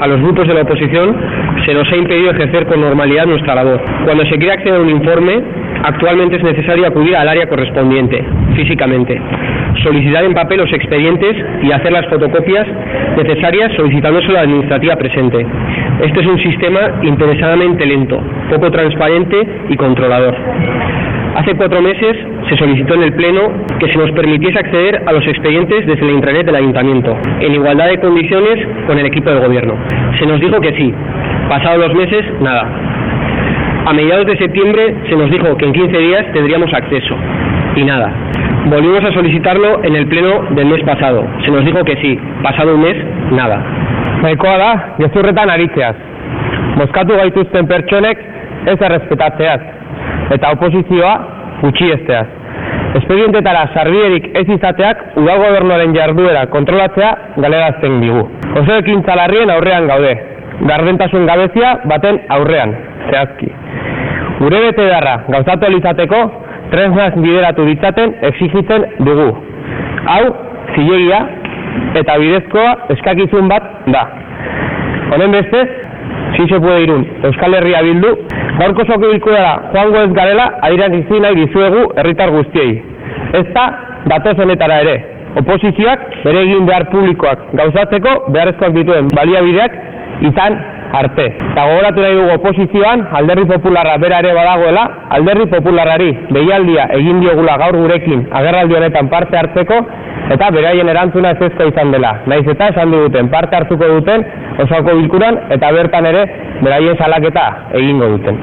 A los grupos de la oposición se nos ha impedido ejercer con normalidad nuestra labor. Cuando se quiere acceder a un informe, actualmente es necesario acudir al área correspondiente, físicamente, solicitar en papel los expedientes y hacer las fotocopias necesarias solicitándose a la administrativa presente. Este es un sistema interesadamente lento, poco transparente y controlador. Hace cuatro meses se solicitó en el Pleno que se nos permitiese acceder a los expedientes desde la intranet del Ayuntamiento, en igualdad de condiciones con el equipo de gobierno. Se nos dijo que sí. Pasados los meses, nada. A mediados de septiembre se nos dijo que en 15 días tendríamos acceso. Y nada. Volvimos a solicitarlo en el Pleno del mes pasado. Se nos dijo que sí. Pasado un mes, nada. Nahikoa da, aritzeaz. Bozkatu gaituzten pertsonek ez errespetatzeaz. Eta oposizioa gutxiesteaz. Espedientetara sarbierik ez izateak udal gobernuaren jarduera kontrolatzea galerazten digu. Oso ekintza larrien aurrean gaude. Gardentasun gabezia baten aurrean, zehazki. Gure bete darra gauzatu izateko tresnaz bideratu ditzaten exigitzen dugu. Hau, zilegia eta bidezkoa eskakizun bat da. Honen bestez, si se puede irun Euskal Herria bildu, gaurko soko bilkurara joango ez garela adirak izi nahi dizuegu herritar guztiei. Ez da, datozenetara ere, oposizioak bere egin behar publikoak gauzatzeko beharrezkoak dituen baliabideak izan arte. Eta gogoratu nahi dugu oposizioan, alderri popularra bera ere badagoela, alderri popularrari behialdia egin diogula gaur gurekin agerraldi honetan parte hartzeko, eta beraien erantzuna ez ezko izan dela. Naiz eta esan duten parte hartuko duten osako bilkuran, eta bertan ere beraien salaketa egingo duten.